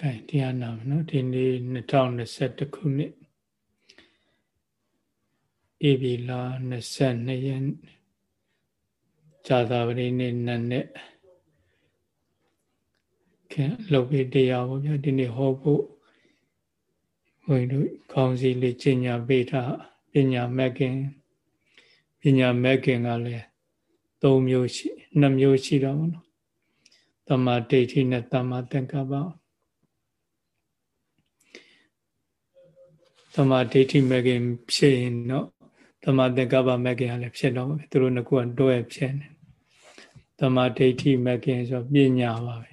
ကဲတရားနာမယ်နော်ဒီနေ့2021ခုနှစ်ဧပြီလ22ရက်ဇာတာပတိနေ့နတ်နဲ့ခင်လှုပ်ပြီးတရားပေါ့ဗျာဒီနေ့ဟောဖို့ဘုန်းကြီးတို့ခေါင်းစည်းလေးကျင့်ညာပေးတာပညာမက်ကင်ပညာမက်ကင်ကလည်း၃မျိုးရှိ၂မျိုးရှိတော့ဘောနော်တမ္မာဒိဋ္ဌိနဲ့တမ္မာသင်္ကပ္ပ တမ္မာဒိဋ္ဌိမဂ်ခင်ဖြစ်ရင်တော့တမ္မာသင်္ကပ္ပမဂ်ခင်ကလည်းဖြစ်တော့မယ်သူတို့နှစ်ခုကတွဲဖြစ်နေတမ္မာဒိဋ္ဌိမဂ်ခင်ဆိုပညာပါပဲ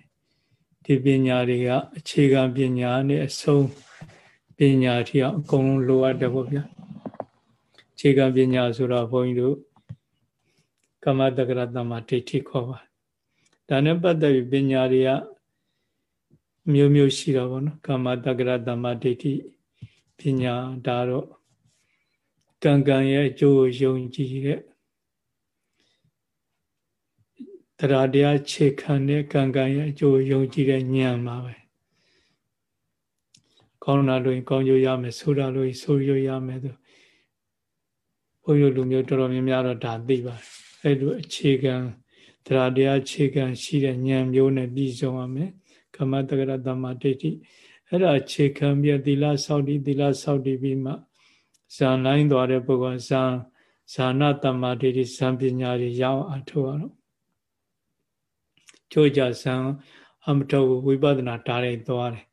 ဒီပညာတွေကအခြေခံပညာနဲ့အဆုံးပညာထီအောင်အကုန်လုံးလိုအပ်တယ်ပေါ့ဗျာအခြေခံပညာဆိုတော့ဘုန်းကြီးတို့ကမ္မတက္ကရတမ္မာဒိဋ္ဌိခေါ်ပါဒါနဲ့ပတ်သက်ပြီးပညာတွေကမျိုးမျိုးရှိတော့ဗောနော်ကမ္မတက္ကရတမ္မာဒိဋ္ဌိ ပညာဒါတော့ကံကံရဲ့အကျိုးယုံကြည်တဲ့တရားတရားခြေခံတဲ့ကံကံရဲ့အကျိုးယုံကြည်တဲ့ဉာဏ်ပါပဲကောင်းတာလို့ကောင်းကျိုးရမယ်ဆိုတာလို့ဆိုရရမယ်သူဘုန်းကြီးလူမျိုးတော်တော်များများတော့ဒါသိပါတယ်အဲ့လိုအခြေခံတရားတရားအခြေခံရှိတဲ့ဉာဏ်မျိုးနဲ့ပြီးဆုံးရမယ်ကမ္မတက္ကရတမ္မာဒိဋ္ဌိ အဲ့ဒါအခြေခံပြီးသီလဆောက်တည်သီလဆောက်တည်ပြီးမှဇာလိုင်းသွားတဲ့ပုဂ္ဂိုလ်ဇာဇာနာတမ္မာဒိဋ္ဌိဇံပညာတွေရအောင်အထောက်ရတော့ချိုးကြဇံအမထောဝိပဿနာတားတိုင်းသွားတယ်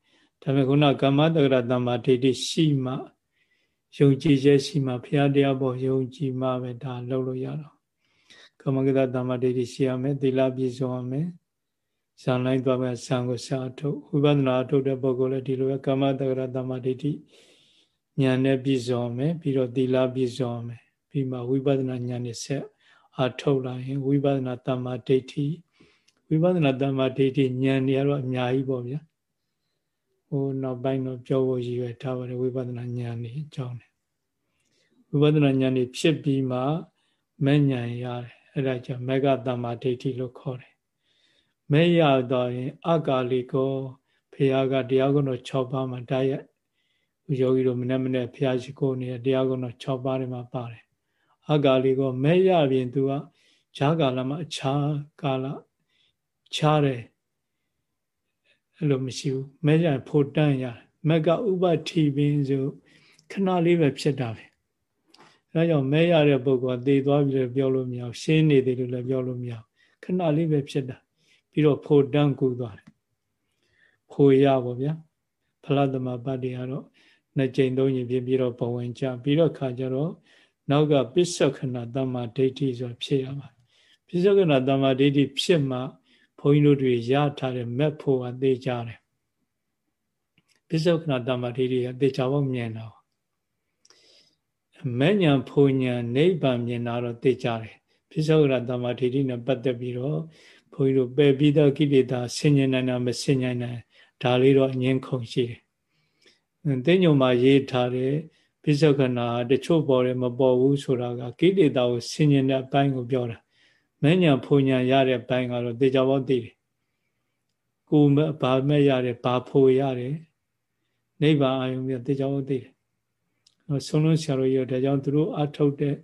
ဒါပေမဲ့ခုနကမ္မတက္ကရတမ္မာဒိဋ္ဌိရှိမှယုံကြည်ချက်ရှိမှဘုရားတရားပေါ်ယုံကြည်မှပဲဒါလုပ်လို့ရတော့ကမ္မကတတမ္မာဒိဋ္ဌိရှိရမယ်သီလပြည့်စုံရမယ် ဇာလိုက်သွားမယ်ဇံကိုစာထုတ်ဝိပဿနာထုတ်တဲ့ပုဂ္ဂိုလ်လည်းဒီလိုပဲကမ္မတက္ကရတမ္မာဒိဋ္ဌိဉာဏ်နဲ့ပြည့်စုံရမယ်ပြီးတော့သီလပြည့်စုံရမယ်ပြီးမှဝိပဿနာဉာဏ်နဲ့ဆက်အထုတ်လာရင်ဝိပဿနာတမ္မာဒိဋ္ဌိဝိပဿနာတမ္မာဒိဋ္ဌိဉာဏ်တွေကတော့အများကြီးပေါ့ဗျာဟိုနောက်ပိုင်းတော့ပြောဖို့ရည်ရွယ်ထားပါတယ်ဝိပဿနာဉာဏ်တွေအကြောင်းတယ်ဝိပဿနာဉာဏ်တွေဖြစ်ပြီးမှမဲ့ဉာဏ်ရတယ်အဲ့ဒါကြောင့်မေဃတမ္မာဒိဋ္ဌိလို့ခေါ်တယ် မဲ့ရတော့ရင်အကာလိကောဖះကတရားကုန်းတော်6ပါးမှာတားရက်ယောဂီတို့မနေ့မနေ့ဖះရှိခိုးနေတဲ့တရားကုန်းတော်6ပါးတွေမှာပါတယ်အကာလိကောမဲ့ရပြင်သူကဈာကာလမှာအခြားကာလခြားတယ်အဲ့လိုမရှိဘူးမဲ့ရဖို့တန်းရမက်ကဥပတိပင်ဆိုခဏလေးပဲဖြစ်တာပဲအဲကြောင့်မဲရတဲ့ပုဂ္ဂိုလ်ကသေသွားပြီလည်းပြောလို့မရဘူးရှင်းနေတယ်လို့လည်းပြောလို့မရဘူးခဏလေးပဲဖြစ်တာ ပြီးတော့ဖို့တန်းကူသွားတယ်ဖို့ရပါဗျာဖလသမပတ္တိကတော့နှစ်ကြိမ်သုံးကြိမ်ဖြစ်ပြီးတော့ဘဝင်ကြပြီးတော့ခါကြတော့နောက်ကပစ္ဆခဏတမ္မာဒိဋ္ဌိဆိုဖြစ်ရပါပစ္ဆခဏတမ္မာဒိဋ္ဌိဖြစ်မှဘုန်းကြီးတို့တွေရထားတဲ့မက်ဖို့ကသိကြတယ်ပစ္ဆခဏတမ္မာဒိဋ္ဌိကသိကြဖို့မြင်တော့မဲ့ညာဖုန်ညာနိဗ္ဗာန်မြင်တာတော့သိကြတယ်ပိဿဝရတမ္မာဒိဋ္ဌိနဲ့ပတ်သက်ပြီးတော့ ဘုန်းကြီးတို့ပယ်ပြီးသောကိလေသာဆင်ញင်နိုင်တာမဆင်ញင်နိုင်ဒါလေးတော့အငင်းခုန်ရှိတယ်။သိညုံမှာရေးထားတဲ့ပိဿကနာတချို့ပေါ်တယ်မပေါ်ဘူးဆိုတာကကိလေသာကိုဆင်ញင်တဲ့အပိုင်းကိုပြောတာ။မဲ့ညာဖုန်ညာရတဲ့ဘိုင်းကတော့တေချာဘောသိတယ်။ကိုယ်ဘာမဲ့ရတယ်ဘာဖို့ရတယ်နိဗ္ဗာန်အာယုံပြတေချာဘောသိတယ်ဆုံးလုံးဆရာတို့ရောဒါကြောင့်သူတို့အထုတ်တဲ့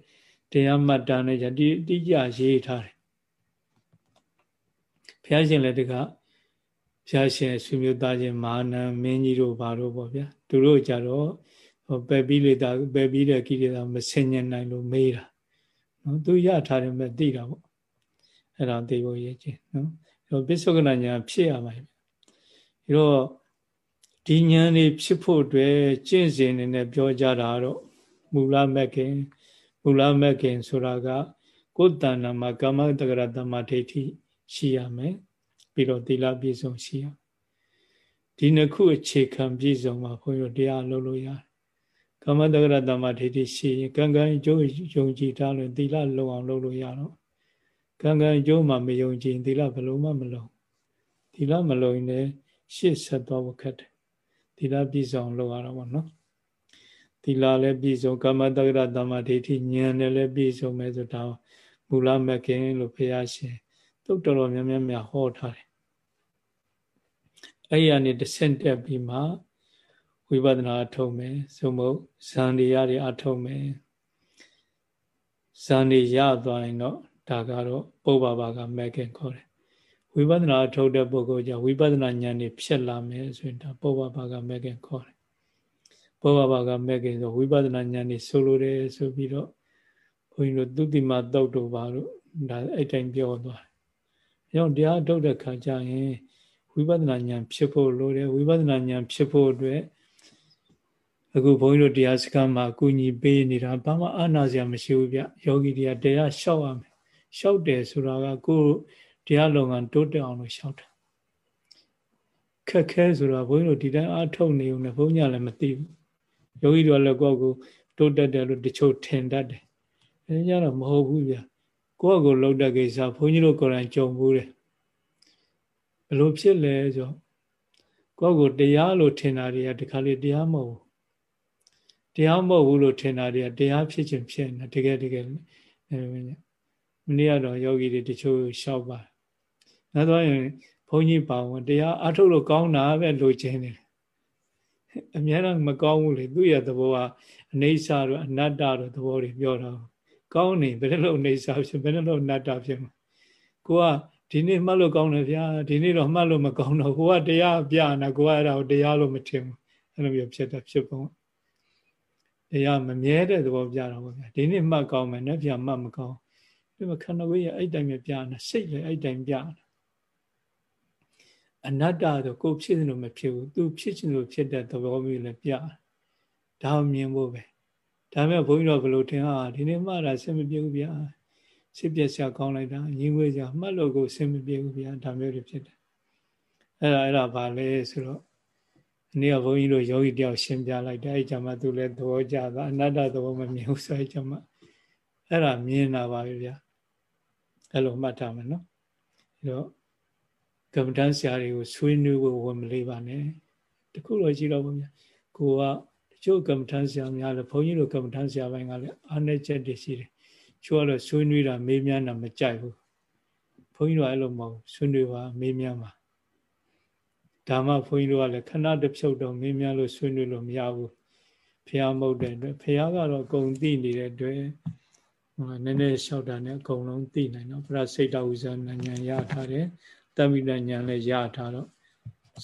တရားမှတ်တမ်းနဲ့ယတိတိကျရေးထားတယ် ဘုရားရှင်လည်းတကဘုရားရှင်ဆွေမျိုးသားချင်းမာနမင်းကြီးတို့ဘာတို့ပေါ့ဗျာသူတို့ကြတော့ပယ်ပြီးလေတာပယ်ပြီးတဲ့ကိလေသာမဆင်ញင်နိုင်လို့မေးတာနော်သူရထားတယ်မဲ့သိတာပေါ့အဲ့ဒါသိဖို့ရည်ချင်းနော်အဲ့တော့ပစ္စုကနာညာဖြစ်ရမှာပြီးတော့ဒီဉာဏ်လေးဖြစ်ဖို့အတွက်ကျင့်စဉ်နေနဲ့ပြောကြတာတော့မူလမက်ခင်မူလမက်ခင်ဆိုတာကကိုယ်တဏ္ဍာမှာကာမတက္ကရတမဒိဋ္ဌိရှိရမယ် ပြီးတော့သီလပြည့်စုံရှိရဒီနှစ်ခုအခြေခံပြည့်စုံမှာဘုန်းကြီးတရားလုပ်လို့ရတယ်ကာမတက္ကရတမဒိဋ္ဌိရှိရင်ကံကံအကျိုးယုံကြည်ထားလို့သီလလုံအောင်လုပ်လို့ရတော့ကံကံအကျိုးမှမယုံကြည်သီလဘယ်လိုမှမလုံသီလမလုံရင်လည်းရှေ့ဆက်သွားဖို့ခက်တယ်သီလပြည့်စုံလုပ်ရတော့ဗောနော်သီလလည်းပြည့်စုံကမ္မတက္ကရတမ္မာဒိဋ္ဌိဉာဏ်နဲ့လည်းပြည့်စုံမယ်ဆိုတော့မူလမကင်လို့ဘုရားရှင်သုတ်တော်များများများဟောထားတယ် အဲ့ဒီကနေတစ်ဆင့်တက်ပြီးမှဝိပဿနာအထုံးမယ်သို့မဟုတ်ဇန်တရားတွေအထုံးမယ်ဇန်တွေရသွားရင်တော့ဒါကတော့ပုဗ္ဗဘာကမဲ့ခင်ခေါ်တယ်ဝိပဿနာအထုတ်တဲ့ပုဂ္ဂိုလ်ကြဝိပဿနာဉာဏ်တွေဖြစ်လာမယ်ဆိုရင်ဒါပုဗ္ဗဘာကမဲ့ခင်ခေါ်တယ်ပုဗ္ဗဘာကမဲ့ခင်ဆိုဝိပဿနာဉာဏ်တွေဆိုလိုတယ်ဆိုပြီးတော့ဘုန်းကြီးတို့သုတိမတုတ်တို့ပါလို့ဒါအဲ့တိုင်းပြောသွားတယ်။အဲကြောင့်တရားထုတ်တဲ့ခါကျရင် ဝိပဿနာဉာဏ်ဖြစ်ဖို့လိုတယ်ဝိပဿနာဉာဏ်ဖြစ်ဖို့အတွက်အခုဘုန်းကြီးတို့တရားစခန်းမှာအကူအညီပေးနေတာဘာမှအာနာစရာမရှိဘူးဗျယောဂီတွေကတရားလျှောက်ရမယ်လျှောက်တယ်ဆိုတာကကိုယ်တရားလုံကတိုးတက်အောင်လို့လျှောက်တာခက်ခဲဆိုတာဘုန်းကြီးတို့ဒီတိုင်းအားထုတ်နေုံနဲ့ဘုန်းကြီးလည်းမသိဘူးယောဂီတွေကလည်းကိုယ့်ကိုတိုးတက်တယ်လို့တချို့ထင်တတ်တယ်အဲကြတော့မဟုတ်ဘူးဗျကိုယ့်ကိုလှုပ်တဲ့ကိစ္စဘုန်းကြီးတို့ကိုယ်တိုင်ကြုံဘူးတယ် ဘလို့ဖြစ်လဲဆိုကိုယ့်ကိုတရားလို့ထင်တာတွေကဒီခါလေးတရားမဟုတ်ဘူးတရားမဟုတ်ဘူးလို့ထင်တာတွေကတရားဖြစ်ခြင်းဖြစ်နေတကယ်တကယ်အဲမနေ့ကတော့ယောဂီတွေတချို့ရှောက်ပါနောက်တော့ရင်ဘုန်းကြီးပါဝင်တရားအထုတ်လို့ကောင်းတာပဲလိုချင်တယ်အများတော့မကောင်းဘူးလေသူ့ရဲ့သဘောကအနေစာတော့အနတ္တတော့သဘောတွေပြောတာကောင်းနေဘယ်လိုအနေစာဖြစ်ဘယ်လိုအနတ္တဖြစ်မှာကိုက ဒီနေ့မှတ်လို့ကောင်းတယ်ဗျာဒီနေ့တော့မှတ်လို့မကောင်းတော့ကိုကတရားပြနာကိုကအဲ့ဒါကိုတရားလို့မထင်ဘူးအဲ့လိုမျိုးဖြစ်တာဖြစ်ပုံတရားမမြဲတဲ့သဘောပြတာပေါ့ဗျာဒီနေ့မှတ်ကောင်းမယ်နဲ့ပြမှတ်မကောင်းဒီမှာခန္ဓာကိုယ်ရဲ့အဲ့တိုင်းပဲပြနေစိတ်လည်းအဲ့တိုင်းပြနေအနတ္တတော့ကိုဖြစ်လို့မဖြစ်ဘူးသူဖြစ်ချင်လို့ဖြစ်တဲ့သဘောမျိုးလည်းပြဒါမြင်ဖို့ပဲဒါပေမဲ့ဘုန်းကြီးတို့ဘယ်လိုထင်ဟာဒီနေ့မှတာဆင်မပြေဘူးဗျာ စိတ်ပြက်စရာကောင်းလိုက်တာညီငွေစရာမှတ်လို့ကိုဆင်မပြေဘူးဗျာဒါမျိုးတွေဖြစ်တယ်အဲ့ဒါအဲ့ဒါဘာလဲဆိုတော့အနည်းကဘုန်းကြီးတို့ယောဂီတယောက်ရှင်းပြလိုက်တယ်အဲ့ကြမှာသူလည်းသဘောကျတာအနတ္တသဘောမမြင်ဘူးဆိုအဲ့ကြမှာအဲ့ဒါမြင်တာပါပဲဗျာအဲ့လိုမှတ်ထားမယ်နော်အဲ့တော့ကမ္မဋ္ဌာန်းဆရာတွေကိုဆွေးနွေးဖို့ဝင်မလေးပါနဲ့တခုတော့ရှိတော့ဘုရားကိုကတချို့ကမ္မဋ္ဌာန်းဆရာများလည်းဘုန်းကြီးတို့ကမ္မဋ္ဌာန်းဆရာပိုင်းကလည်းအားနည်းချက်တွေရှိတယ် ချို့ကတော့ဆွေးနွေးတာမေးမြန်းတာမကြိုက်ဘူးဘုန်းကြီးတို့အဲ့လိုမဟုတ်ဆွေးနွေးပါမေးမြန်းပါဒါမှဘုန်းကြီးတို့ကလည်းခဏတစ်ဖြုတ်တော့မေးမြန်းလို့ဆွေးနွေးလို့မရဘူးဖះမဟုတ်တဲ့အတွက်ဖះကတော့အကုန်သိနေတဲ့အတွက်ဟိုနည်းနည်းလျှောက်တာနဲ့အကုန်လုံးသိနိုင်တော့ပရစိတ်တဝိဇ္ဇာဉာဏ်ရထားတယ်တမိတဉာဏ်လည်းရထားတော့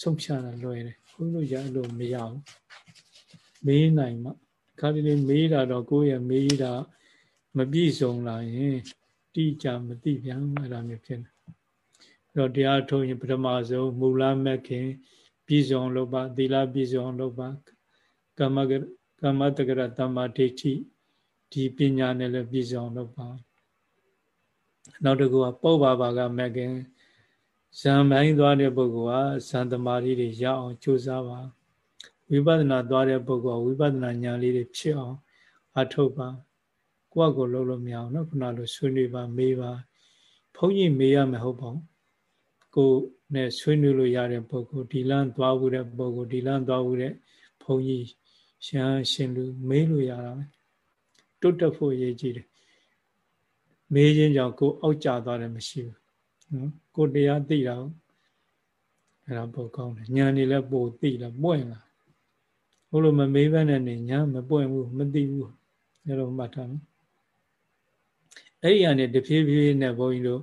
ဆုံးဖြတ်တာလွယ်တယ်ဘုန်းကြီးတို့ရလို့မရဘူးမေးနိုင်မှခါဒီလေးမေးတာတော့ကိုယ့်ရဲ့မေးတာ မပြည့်စုံလာရင်တိကျမသိပြန်အဲ့လိုမျိုးဖြစ်တယ်အဲ့တော့တရားထုတ်ရင်ပထမဆုံးမူလမက်ခင် ပြည့်စုံလို့ပါသီလပြည့်စုံလို့ပါကမ္မကမ္မတက္ကရတမ္မာဒိဋ္ဌိဒီပညာနဲ့လည်းပြည့်စုံလို့ပါနောက်တစ်ခုကပုဗ္ဗဘာကမက်ခင်ဇံပိုင်းသွားတဲ့ပုဂ္ဂိုလ်ကဇံသမารီတွေရအောင်ကြိုးစားပါဝိပဿနာသွားတဲ့ပုဂ္ဂိုလ်ကဝိပဿနာဉာဏ်လေးတွေဖြစ်အောင်အထုတ်ပါ ကိုယ့်ကိုယ်လုံးလို့မရအောင်နော်ခုနလိုဆွေးနွေးပါမေးပါဘုန်းကြီးမေးရမယ်ဟုတ်ပါဘူးကိုနဲ့ဆွေးနွေးလို့ရတဲ့ပုဂ္ဂိုလ်ဒီလန်းသွားဘူးတဲ့ပုဂ္ဂိုလ်ဒီလန်းသွားဘူးတဲ့ဘုန်းကြီးရှမ်းရှင်လူမေးလို့ရတာပဲတွတ်တက်ဖို့ရည်ကြည်တယ်မေးခြင်းကြောင့်ကိုအောက်ကျသွားတယ်မရှိဘူးနော်ကိုတရားသိတာအဲ့ဒါပိုကောင်းတယ်ညာနေလည်းပိုသိလာပွင့်လာဘုလိုမမေးဘဲနဲ့နေညာမပွင့်ဘူးမသိဘူးအဲ့လိုမှတ်ထားမယ် အဲ့ဒီကနေတဖြည်းဖြည်းနဲ့ဘုန်းကြီးတို့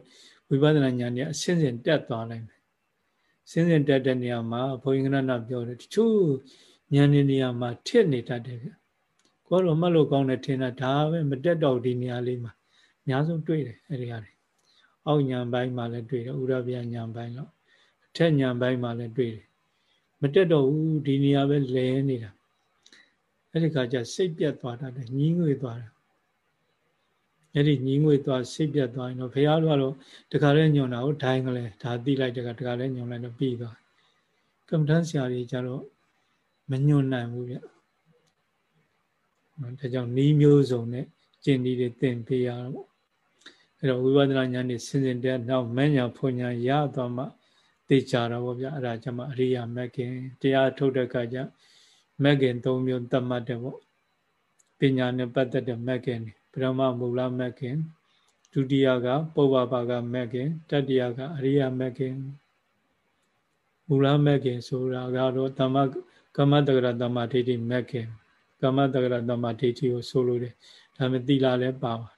ဝိပဿနာဉာဏ်เนี่ยအစင်းစင်တက်သွားနိုင်တယ်စင်းစင်တက်တဲ့နေရာမှာဘုန်းကြီးကနပြောတယ်တချို့ဉာဏ်နေနေရာမှာထစ်နေတတ်တယ်ဗျကိုယ်တော့မှတ်လို့ကောင်းတယ်ထင်တာဒါပဲမတက်တော့ဒီနေရာလေးမှာအများဆုံးတွေ့တယ်အဲ့ဒီဟာတွေအောက်ညာပိုင်းမှာလည်းတွေ့တယ်ဥရဗျာညာပိုင်းတော့အထက်ညာပိုင်းမှာလည်းတွေ့တယ်မတက်တော့ဘူးဒီနေရာပဲလဲနေတာအဲ့ဒီခါကျစိတ်ပြတ်သွားတာညင်းငွေသွားတာ အဲ့ဒီညီငွေသွားစိတ်ပြတ်သွားရင်တော့ဘုရားတို့ကတော့တခါလဲညွန်တာကိုဒိုင်းကလေးဒါသိလိုက်တခါတခါလဲညွန်လိုက်တော့ပြီးသွားကမ္မထမ်းဆရာကြီးကျတော့မညွန်နိုင်ဘူးဗျဒါကြောင့်နီးမျိုးစုံနဲ့ကျင့်ဒီတွေသင်ပေးရတော့အဲ့တော့ဝိပဿနာဉာဏ်နဲ့ဆင်စင်တဲ့နောက်မဉ္ဇဏ်ဖွညာရသွားမှသိကြတာပေါ့ဗျအဲ့ဒါကျမှအရိယာမက်ခင်တရားထုတ်တဲ့အခါကျမက်ခင်၃မျိုးသတ်မှတ်တယ်ပေါ့ပညာနဲ့ပတ်သက်တဲ့မက်ခင် ပရမမူလမက်ခင်ဒုတိယကပုဗ္ဗဘာကမက်ခင်တတိယကအရိယာမက်ခင်မူလမက်ကင်ဆိုတာကတော့တမ္မကမ္မတက္ကရာတမ္မဒိဋ္ဌိမက်ကင်ကမ္မတက္ကရာတမ္မဒိဋ္ဌိကိုဆိုလိုတယ်ဒါပေမဲ့သီလလည်းပါပါ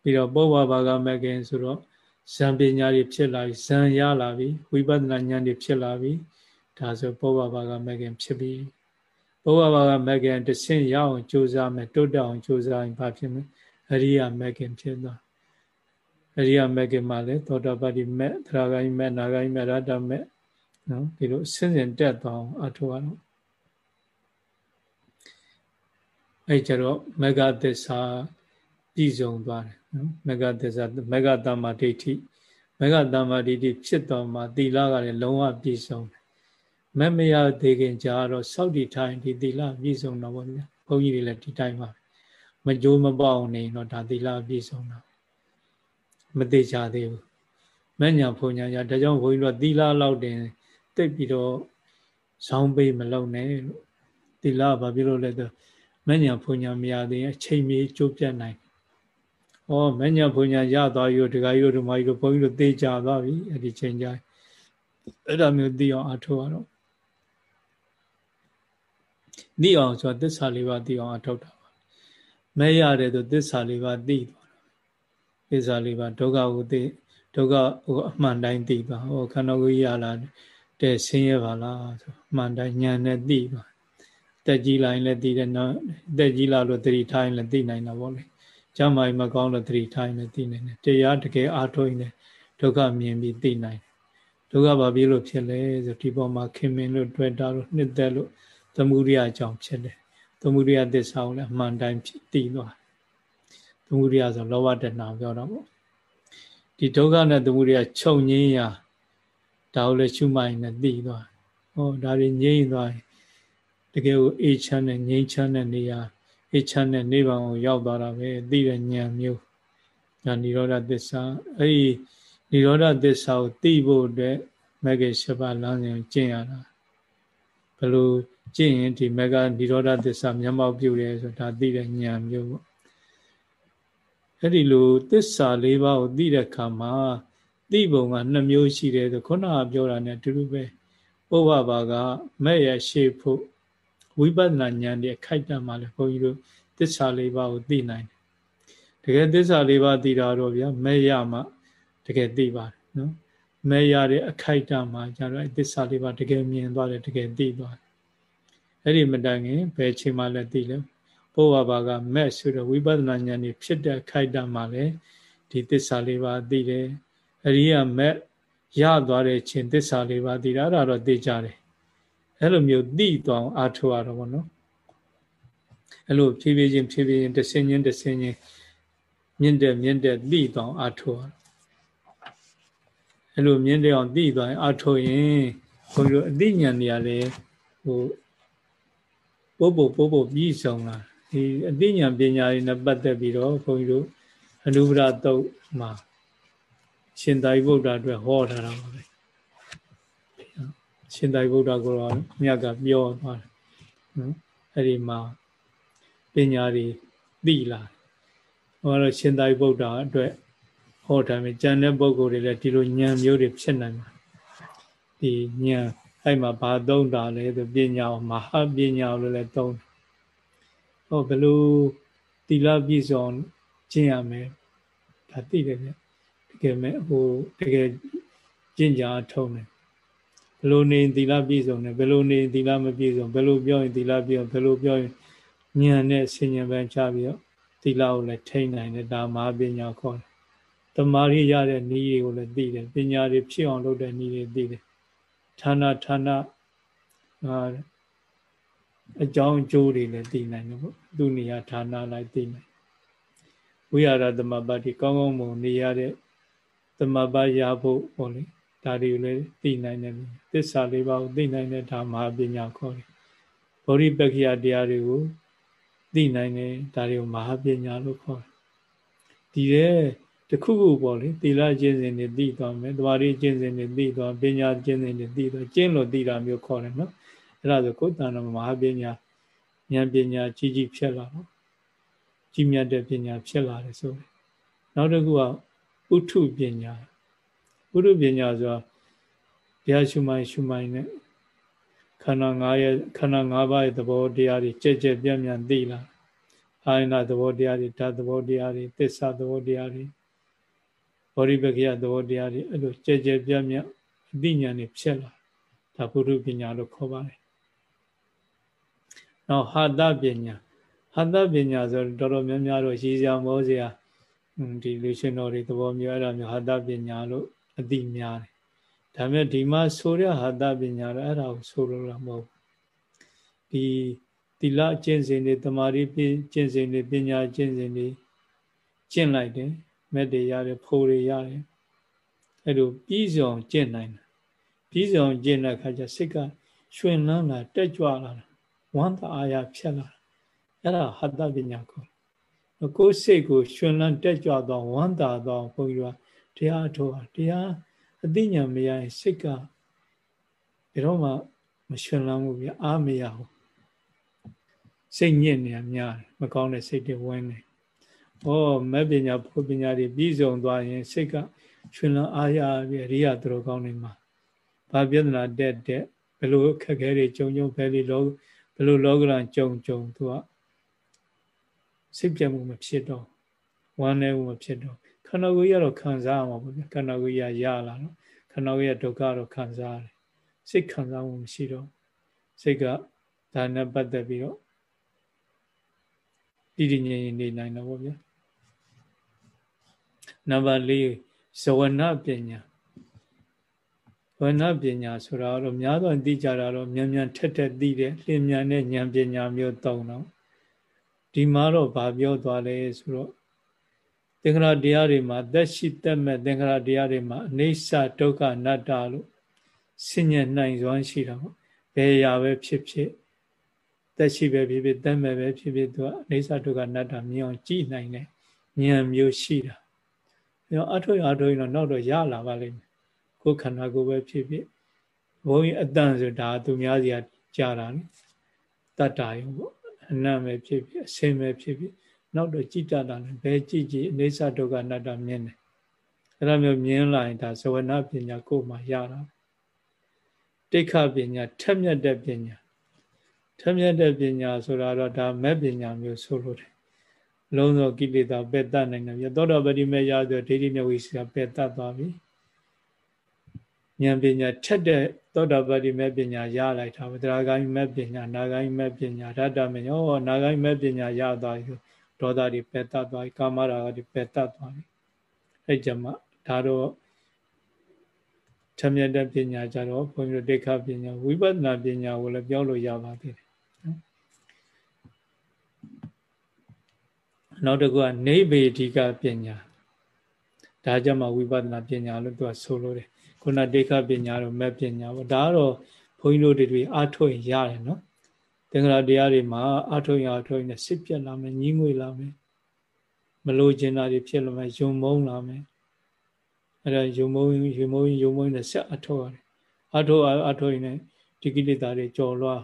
ပြီးတော့ပုဗ္ဗဘာကမက်ကင်ဆိုတော့ဇံပညာတွေဖြစ်လာပြီဇံရလာပြီဝိပဿနာဉာဏ်တွေဖြစ်လာပြီဒါဆိုပုဗ္ဗဘာကမက်ကင်ဖြစ်ပြီ ပုဗ္ဗဘာကမက်ကင်တဆင့်ရအောင်ကြိုးစားမယ်တိုးတက်အောင်ကြိုးစားရင်ဘာဖြစ်မလဲအရိယာမက်ကင်ဖြစ်သွားအရိယာမက်ကင်မှာလည်းသောတာပတ္တိမက်သရဂိုင်းမက်နာဂိုင်းမက်ရတ္တမက်နော်ဒီလိုအစဉ်စဉ်တက်သွားအောင်အထောက်အတော့အဲ့ကြတော့မဂ္ဂသစ္စာပြည့်စုံသွားတယ်နော်မဂ္ဂသစ္စာမဂ္ဂတမ္မာဒိဋ္ဌိမဂ္ဂတမ္မာဒိဋ္ဌိဖြစ်တော်မှာသီလကလည်းလုံးဝပြည့်စုံတယ် မမရသေးခင်ကြာတော့စောက်တည်ထိုင်ဒီသီလပြည့်စုံတော့ဗောဗျာဘုန်းကြီးတွေလည်းဒီတိုင်းပါမကြိုးမပေါအောင်နေတော့ဒါသီလပြည့်စုံတော့မသေးချသေးဘူးမညာဖုန်ညာညာဒါကြောင့်ဘုန်းကြီးတို့သီလလောက်တင်တိတ်ပြီးတော့ဇောင်းပေးမလုပ်နဲ့လို့သီလဘာဖြစ်လို့လဲဆိုမညာဖုန်ညာမရသေးရင်အချိန်မီကျိုးပြတ်နိုင်ဩမညာဖုန်ညာရသွားရောဒကာကြီးတို့ဓမ္မကြီးတို့ဘုန်းကြီးတို့သိကြသွားပြီအဲ့ဒီချိန်ကျအဲ့ဒါမျိုးသိအောင်အထောက်ရတော့ သိအောင်ဆိုသစ္စာလေးပါးသိအောင်အထောက်တာပါမဲရတယ်ဆိုသစ္စာလေးပါးသိသွားတာသစ္စာလေးပါးဒုက္ခကိုသိဒုက္ခဟိုအမှန်တိုင်းသိပါဟောခန္ဓာကိုယ်ရလာတဲ့ဆင်းရဲပါလားဆိုအမှန်တိုင်းဉာဏ်နဲ့သိပါတက်ကြီးလိုက်လည်းသိတယ်နော်တက်ကြီးလာလို့သတိထားရင်လည်းသိနိုင်တာပေါ့လေကျမ်းမာရင်မကောင်းလို့သတိထားရင်လည်းသိနိုင်တယ်တရားတကယ်အားထုတ်ရင်လည်းဒုက္ခမြင်ပြီးသိနိုင်တယ်ဒုက္ခဘာဖြစ်လို့ဖြစ်လဲဆိုဒီပေါ်မှာခင်မင်လို့တွေ့တာလို့နှစ်သက်လို့ သမုဒိယအကြောင်းဖြစ်တယ်သမုဒိယသစ္စာကိုလည်းအမှန်တိုင်းဖြစ်သိသွားသမုဒိယဆိုလောဘတဏှာပြောတော့ပေါ့ဒီဒုက္ခနဲ့သမုဒိယချုပ်ငင်းရာဒါကိုလည်းရှုမှတ်ရင်သိသွားဟောဒါတွေငြိမ့်သွားရင်တကယ်ကိုအေးချမ်းတဲ့ငြိမ်းချမ်းတဲ့နေရာအေးချမ်းတဲ့နေဗံကိုရောက်သွားတာပဲသိတဲ့ဉာဏ်မျိုးဒါនិရောဓသစ္စာအဲ့ဒီនិရောဓသစ္စာကိုသိဖို့အတွက်မဂ္ဂင်၈ပါးလမ်းစဉ်ကျင့်ရတာဘယ်လို ကျင့်ရင်ဒီမဂ္ဂនិရောဓသစ္စာမျက်မှောက်ပြုတယ်ဆိုဒါသိတဲ့ဉာဏ်မျိုးပေါ့အဲ့ဒီလိုသစ္စာ၄ပါးကိုသိတဲ့အခါမှာသိပုံကနှစ်မျိုးရှိတယ်ဆိုခုနကပြောတာ ਨੇ အတူတူပဲပုဗ္ဗဘာကမဲ့ရရှိဖို့ဝိပဿနာဉာဏ်တွေခိုက်တတ်မှလည်းဘုန်းကြီးတို့သစ္စာလေးပါးကိုသိနိုင်တယ်တကယ်သစ္စာလေးပါးသိတာတော့ဗျာမဲ့ရမှတကယ်သိပါတယ်နော်မဲ့ရတဲ့အခိုက်တတ်မှကျတော့သစ္စာလေးပါးတကယ်မြင်သွားတယ်တကယ်သိသွားတယ် အဲ့ဒီမတိုင်ခင်ဘယ်ချိန်မှလည်းသိလဲပုဗ္ဗဘာကမဲ့ဆိုတော့ဝိပဿနာဉာဏ်တွေဖြစ်တဲ့ခိုက်တတ်မှလည်းဒီသစ္စာလေးပါးသိတယ်အရိယာမဲ့ရသွားတဲ့ခြင်းသစ္စာလေးပါးသိတာအဲ့ဒါတော့သိကြတယ်အဲ့လိုမျိုးသိသွားအောင်အားထုတ်ရတော့ဗောနော်အဲ့လိုဖြည်းဖြည်းချင်းဖြည်းဖြည်းချင်းတစ်ဆင်းချင်းတစ်ဆင်းချင်းမြင့်တဲ့မြင့်တဲ့သိသွားအောင်အားထုတ်ရအဲ့လိုမြင့်တဲ့အောင်သိသွားရင်အားထုတ်ရင်ဘုန်းကြီးတို့အသိဉာဏ်တွေကလည်းဟို ပို့ပို့ပို့ပို့ပြီးဆုံးလာဒီအသိဉာဏ်ပညာတွေနဲ့ပတ်သက်ပြီးတော့ဘုန်းကြီးတို့အနုပဒတုတ်မှာရှင်သာရိပုတ္တရာအတွက်ဟောထားတာပါပဲရှင်သာရိပုတ္တရာကိုတော့မြတ်ကပြောသွားတယ်နော်အဲ့ဒီမှာပညာတွေသိလာဟောတော့ရှင်သာရိပုတ္တရာအတွက်ဟောထားမယ်ကျန်တဲ့ပုဂ္ဂိုလ်တွေလည်းဒီလိုဉာဏ်မျိုးတွေဖြစ်နိုင်မှာဒီဉာဏ် အဲ့မှာဘာသုံးတာလဲဆိုပညာမဟာပညာလို့လည်းသုံးဟောဘယ်လိုတိလပြည့်စုံကျင့်ရမယ်ဒါသိတယ်ဗျကယ်မဲ့ဟိုတကယ်ကျင့်ကြထုံးတယ်ဘယ်လိုနေသီလပြည့်စုံတယ်ဘယ်လိုနေသီလမပြည့်စုံဘယ်လိုပြောရင်သီလပြည့်ဘယ်လိုပြောရင်ဉာဏ်နဲ့ဆင်ញံပန်းချပြီးတော့သီလကိုလည်းထိန်းနိုင်တယ်ဒါမဟာပညာခေါ်တယ်တမာရီရတဲ့နည်းတွေကိုလည်းသိတယ်ပညာတွေဖြစ်အောင်လုပ်တဲ့နည်းတွေသိတယ် ဌာနဌာနအာအကြောင်းအကျိုးတွေလည်းသိနိုင်တယ်ပေါ့သူနေရာဌာနလိုက်သိနိုင်ဝိဟာရသမပတ္တိကောင်းကောင်းမွန်နေရတဲ့သမဘာရဖို့ပေါ့လေဒါတွေကိုလည်းသိနိုင်တယ်သစ္စာလေးပါးကိုသိနိုင်တဲ့ဒါမဟာပညာခေါ်တယ်ဗောဓိပက္ခိယတရားတွေကိုသိနိုင်တယ်ဒါတွေကိုမဟာပညာလို့ခေါ်တယ်ဒီတဲ့ တခုခုပေါ့လေသီလကျင့်စဉ်တွေသိသွားမယ်တဘာရီကျင့်စဉ်တွေသိသွားပညာကျင့်စဉ်တွေသိသွားကျင့်လို့သိတာမျိုးခေါ်တယ်နော်အဲ့ဒါဆိုကိုယ်တန်တော်မဟာပညာဉာဏ်ပညာကြီးကြီးဖြစ်လာတော့ကြီးမြတ်တဲ့ပညာဖြစ်လာတယ်ဆိုနောက်တစ်ခုကဥထုပညာဥထုပညာဆိုတာပတရားရှုမှန်ရှုမှန်နဲ့ခန္ဓာ၅ရဲ့ခန္ဓာ၅ပါးရဲ့သဘောတရားတွေကြဲ့ကြဲ့ပြန့်ပြန့်သိလာအာယနာသဘောတရားတွေဓာတ်သဘောတရားတွေသစ္စာသဘောတရားတွေ ဘောဓိပက္ခယသဘောတရားတွေအဲ့လိုကြဲ့ကြဲ့ပြန့်ပြန့်အသိဉာဏ်တွေဖြစ်လာဒါပုရုပညာလို့ခေါ်ပါတယ်။နောက်ဟာတပညာဟာတပညာဆိုတော်တော်များများတော့ရည်စရာမောစရာဒီလူရှင်တော်တွေသဘောမျိုးအဲ့ဒါမျိုးဟာတပညာလို့အသိများတယ်။ဒါမဲ့ဒီမှာဆိုရဟာတပညာတော့အဲ့ဒါကိုဆိုလို့တော့မဟုတ်ဒီသီလကျင့်စဉ်တွေတမာရီကျင့်စဉ်တွေပညာကျင့်စဉ်တွေကျင့်လိုက်တယ် မက်တွေရတယ်ဖိုးတွေရတယ်အဲ့လိုပြီးစုံကျင့်နိုင်တယ်ပြီးစုံကျင့်တဲ့အခါကျစိတ်ကရွှင်လန်းလာတက်ကြွလာဝမ်းသာအားရဖြစ်လာအဲ့ဒါဟတ္တပညာကိုကိုယ်စိတ်ကိုရွှင်လန်းတက်ကြွသောဝမ်းသာသောဘုန်းကြီးကတရားအထောက်တရားအသိဉာဏ်မရရင်စိတ်ကဘယ်တော့မှမရွှင်လန်းဘူးပြအားမရဘူးစိတ်ညစ်နေများမကောင်းတဲ့စိတ်တွေဝင်နေ။ ဩမက်ပညာဘုပညာတွေပြီးဆုံးသွားရင်စိတ်ကရွှင်လန်းအားရပြီးအရိယာသူတော်ကောင်းတွေမှာဘာပြဿနာတက်တက်ဘယ်လိုခက်ခဲတွေကြုံကြုံဘယ်လိုလောဘယ်လိုလောကရန်ကြုံကြုံသူကစိတ်ပြတ်မှုမဖြစ်တော့ဝမ်းနည်းမှုမဖြစ်တော့ခန္ဓာကိုယ်ရတော့ခံစားရမှာပေါ့ဗျခန္ဓာကိုယ်ရရလာတော့ခန္ဓာကိုယ်ရဒုက္ခတော့ခံစားရတယ်စိတ်ခံစားမှုမရှိတော့စိတ်ကဒါနဲ့ပတ်သက်ပြီးတော့တည်တည်ငြိမ်ငြိမ်နေနိုင်တော့ဗျာ နံပါတ်၄ဇဝနပညာဝဏပညာဆိုတာတော့များသောသိကြတာတော့မြန်မြန်ထက်ထက်သိတယ်လင်းမြန်တဲ့ဉာဏ်ပညာမျိုးတုံတော့ဒီမှာတော့ဗာပြောသွားလဲဆိုတော့သင်္ခါရတရားတွေမှာသက်ရှိသက်မဲ့သင်္ခါရတရားတွေမှာအိဋ္ဌဒုက္ခအနတ္တလို့ဆင်ញံနိုင်စွမ်းရှိတာပေါ့ဘယ်ရာပဲဖြစ်ဖြစ်သက်ရှိပဲဖြစ်ဖြစ်သက်မဲ့ပဲဖြစ်ဖြစ်သူကအိဋ္ဌဒုက္ခအနတ္တမြင်အောင်ကြည့်နိုင်တဲ့ဉာဏ်မျိုးရှိတာအဲ တော့အထွေအထွေတော့နောက်တော့ရလာပါလိမ့်မယ်ကိုယ်ခန္ဓာကိုယ်ပဲဖြစ်ဖြစ်ဘုန်းကြီးအတန်ဆိုဒါသူများစီကကြားတာနိတတ္တာယုံပေါ့အနံ့ပဲဖြစ်ဖြစ်အစင်ပဲဖြစ်ဖြစ်နောက်တော့ကြည်တတ်တာလည်းဘယ်ကြည့်ကြည့်အိဋ္ဌဒုက္ခအနတ္တမြင်တယ်အဲ့လိုမျိုးမြင်လာရင်ဒါဇဝနာပညာကိုယ်မှာရတာတိခပညာထက်မြက်တဲ့ပညာထက်မြက်တဲ့ပညာဆိုတာတော့ဒါမဲ့ပညာမျိုးဆိုလို့တယ် လုံးစုံကိလေသာပယ်တတ်နိုင်တယ်သောတာပတိမေရဆိုဒိဋ္ဌိမြဝိစီကပယ်တတ်သွားပြီဉာဏ်ပညာထက်တဲ့သောတာပတိမဲ့ပညာရလိုက်တာဗဒရာဂိုင်းမဲ့ပညာနာဂိုင်းမဲ့ပညာဓာတမညောနာဂိုင်းမဲ့ပညာရသွားပြီဒေါသတွေပယ်တတ်သွားပြီကာမရာဂတွေပယ်တတ်သွားပြီအဲ့ကြမှာဒါတော့ထမြတ်တဲ့ပညာကြတော့ဘုန်းကြီးတို့ဒိဋ္ဌပညာဝိပဿနာပညာကိုလည်းပြောလို့ရပါသေးတယ် နောက်တစ်ခုကနေဗေဒိကပညာဒါကြမှာဝိပဿနာပညာလို့သူကဆိုလို့တယ်ခုနဒိဋ္ဌပညာတော့မဲ့ပညာပေါ့ဒါကတော့ဘုန်းကြီးတို့တွေအားထုတ်ရင်ရတယ်နော်သင်္ခါရတရားတွေမှာအားထုတ်ရင်အားထုတ်ရင်စစ်ပြက်လာမယ်ညှိငွေလာမယ်မလိုချင်တာတွေဖြစ်လာမယ်ယုံမုန်းလာမယ်အဲ့ဒါယုံမုန်းယုံမုန်းယုံမုန်းနဲ့ဆက်အထုတ်ရတယ်အထုတ်အထုတ်ရင်ဒီကိလေသာတွေကြော်လွှား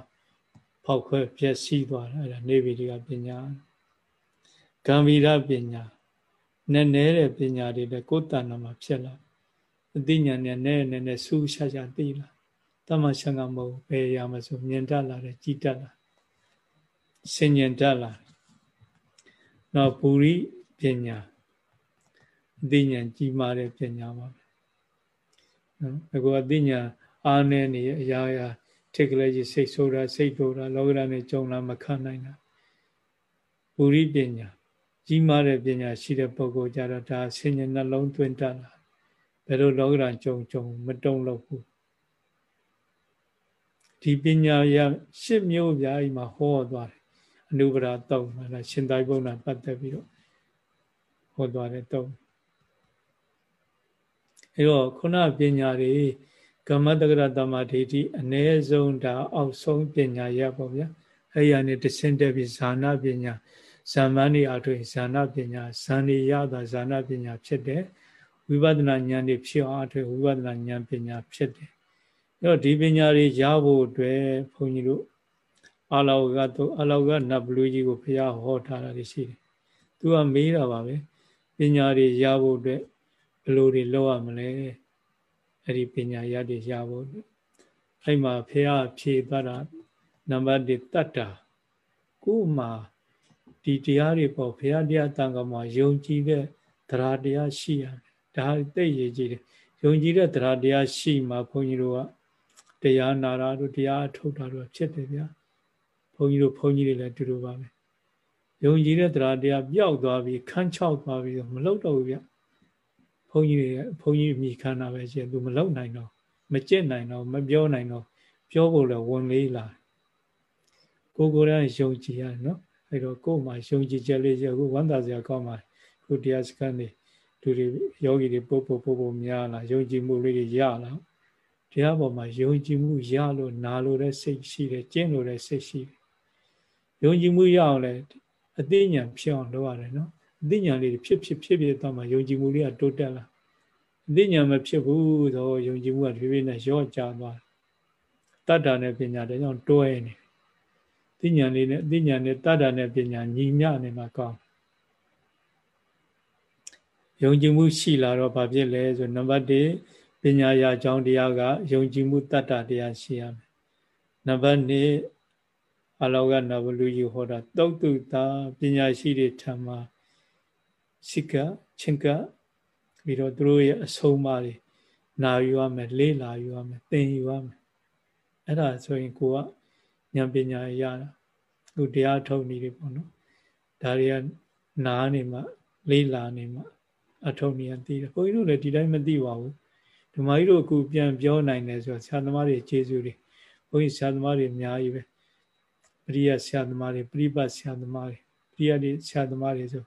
ဖောက်ခွဲပြည့်စည်သွားတာအဲ့ဒါနေဗိဒီကပညာ ဂံဗီရပညာနဲ့နဲတဲ့ပညာတွေလည်းကိုယ်တဏ္ဍာမှာဖြစ်လာအသိဉာဏ်နဲ့နဲ့နဲ့နဲ့စူးရှာရှာသိလာတမရှံကမဟုတ်ဘယ်ရမှာဆိုမြင်တတ်လာတယ်ကြည်တတ်လာဆင်ញင်တတ်လာနောက်ပူရိပညာအသိဉာဏ်ကြီးမားတဲ့ပညာပါပဲနော်အကောအသိဉာဏ်အားနည်းနေအရာရာထိတ်ကလေးကြီးစိတ်ဆိုးတာစိတ်တိုးတာလောကဓာတ်နဲ့ကြုံလာမခံနိုင်တာပူရိပညာ ကြီးမားတဲ့ပညာရှိတဲ့ပုဂ္ဂိုလ်ကြတော့ဒါဆင်ញနှလုံးသွင်းတတ်လာဘယ်လိုလောကဓာတ်ကြုံကြုံမတုံလို့ဘူးဒီပညာရရှစ်မျိုးပြားကြီးမှာဟောသွားတယ်အနုပရာတောက်မှာရှင်သာရိပုတ္တရာပတ်သက်ပြီးတော့ဟောသွားတယ်တောက်အဲတော့ခုနပညာတွေကမ္မတက္ကရတမဒိဋ္ဌိအ ਨੇ ဆုံးဒါအောက်ဆုံးပညာရပေါ့ဗျာအဲဒီကနေတဆင့်တက်ပြီးဇာနာပညာ ဇာမဏိအထွေဇာနာပညာဇာနိယတာဇာနာပညာဖြစ်တယ်ဝိပဿနာဉာဏ်တွေဖြစ်အောင်အထွေဝိပဿနာဉာဏ်ပညာဖြစ်တယ်အဲ့တော့ဒီပညာတွေရဖို့အတွက်ဘုန်းကြီးတို့အလောကတော့အလောကနတ်ဘလူးကြီးကိုဘုရားဟောထားတာရှိတယ်သူကမေးတာပါပဲပညာတွေရဖို့အတွက်ဘယ်လိုတွေလုပ်ရမလဲအဲ့ဒီပညာရတွေရဖို့အဲ့မှာဖះဖြေသွားတာနံပါတ်1တတ္တာကို့မှာ ဒီတရားတွေပေါ့ဘုရားတရားတန်ခါမှာယုံကြည်တဲ့တရားတရားရှိရတယ်ဒါသိရည်ကြည်တယ်ယုံကြည်တဲ့တရားတရားရှိမှဘုန်းကြီးတို့ကတရားနာတာတို့တရားအထုတ်တာတို့ဖြစ်တယ်ဗျာဘုန်းကြီးတို့ဘုန်းကြီးတွေလည်းတူတူပါပဲယုံကြည်တဲ့တရားတရားပျောက်သွားပြီးခန်းချောက်သွားပြီးမလောက်တော့ဘူးဗျဘုန်းကြီးတွေဘုန်းကြီးမိခန္ဓာပဲရှိတယ်သူမလောက်နိုင်တော့မကြင့်နိုင်တော့မပြောနိုင်တော့ပြောဖို့လည်းဝန်လေးလာကိုကိုယ်တိုင်ယုံကြည်ရတယ်နော် အဲ့တော့ကိုယ်မှာယုံကြည်ချက်လေးရခုဝမ်းသာစရာကောင်းပါခုတရားစခန်းနေလူတွေယောဂီတွေပို့ပို့ပို့ပို့များလာယုံကြည်မှုလေးတွေရလာတရားပေါ်မှာယုံကြည်မှုရလို့နာလို့တဲ့စိတ်ရှိတယ်ကျင့်လို့တဲ့စိတ်ရှိတယ်ယုံကြည်မှုရအောင်လဲအသိဉာဏ်ဖြစ်အောင်လုပ်ရတယ်နော်အသိဉာဏ်လေးဖြစ်ဖြစ်ဖြစ်ဖြစ်တော့မှယုံကြည်မှုလေးကတိုးတက်လာအသိဉာဏ်မဖြစ်ဘူးဆိုယုံကြည်မှုကဖြည်းဖြည်းနဲ့ရော့ကျသွားတတ္တာနဲ့ပညာတဲ့ကြောင့်တွဲနေ သိဉာဏ်လေးနဲ့သိဉာဏ်နဲ့တတ္တာနဲ့ပညာညီမျှနေမှာကောင်းယုံကြည်မှုရှိလာတော့ဘာဖြစ်လဲဆိုနံပါတ်1ပညာရာအကြောင်းတရားကယုံကြည်မှုတတ္တတရားရှိရမယ်နံပါတ်2အလောကနဘလူကြီးဟောတာတုတ်တုတာပညာရှိတွေထံမှာစိကချင်းကပြီးတော့သူတို့ရဲ့အဆုံးအမတွေနာယူရမယ်လေးလာယူရမယ်သင်ယူရမယ်အဲ့ဒါဆိုရင်ကိုကဉာဏ်ပညာရတာ သူတရားထုတ်နေတယ်ပေါ့နော်ဒါတွေကနားနေမှလေးလာနေမှအထုတ်နေရသိတယ်ဘုန်းကြီးတို့လည်းဒီတိုင်းမသိပါဘူးဓမ္မကြီးတို့အခုပြန်ပြောနိုင်တယ်ဆိုတော့ဆရာသမားတွေကျေးဇူးတွေဘုန်းကြီးဆရာသမားတွေအများကြီးပဲပရိယဆရာသမားတွေပြိပတ်ဆရာသမားတွေပရိယတွေဆရာသမားတွေဆို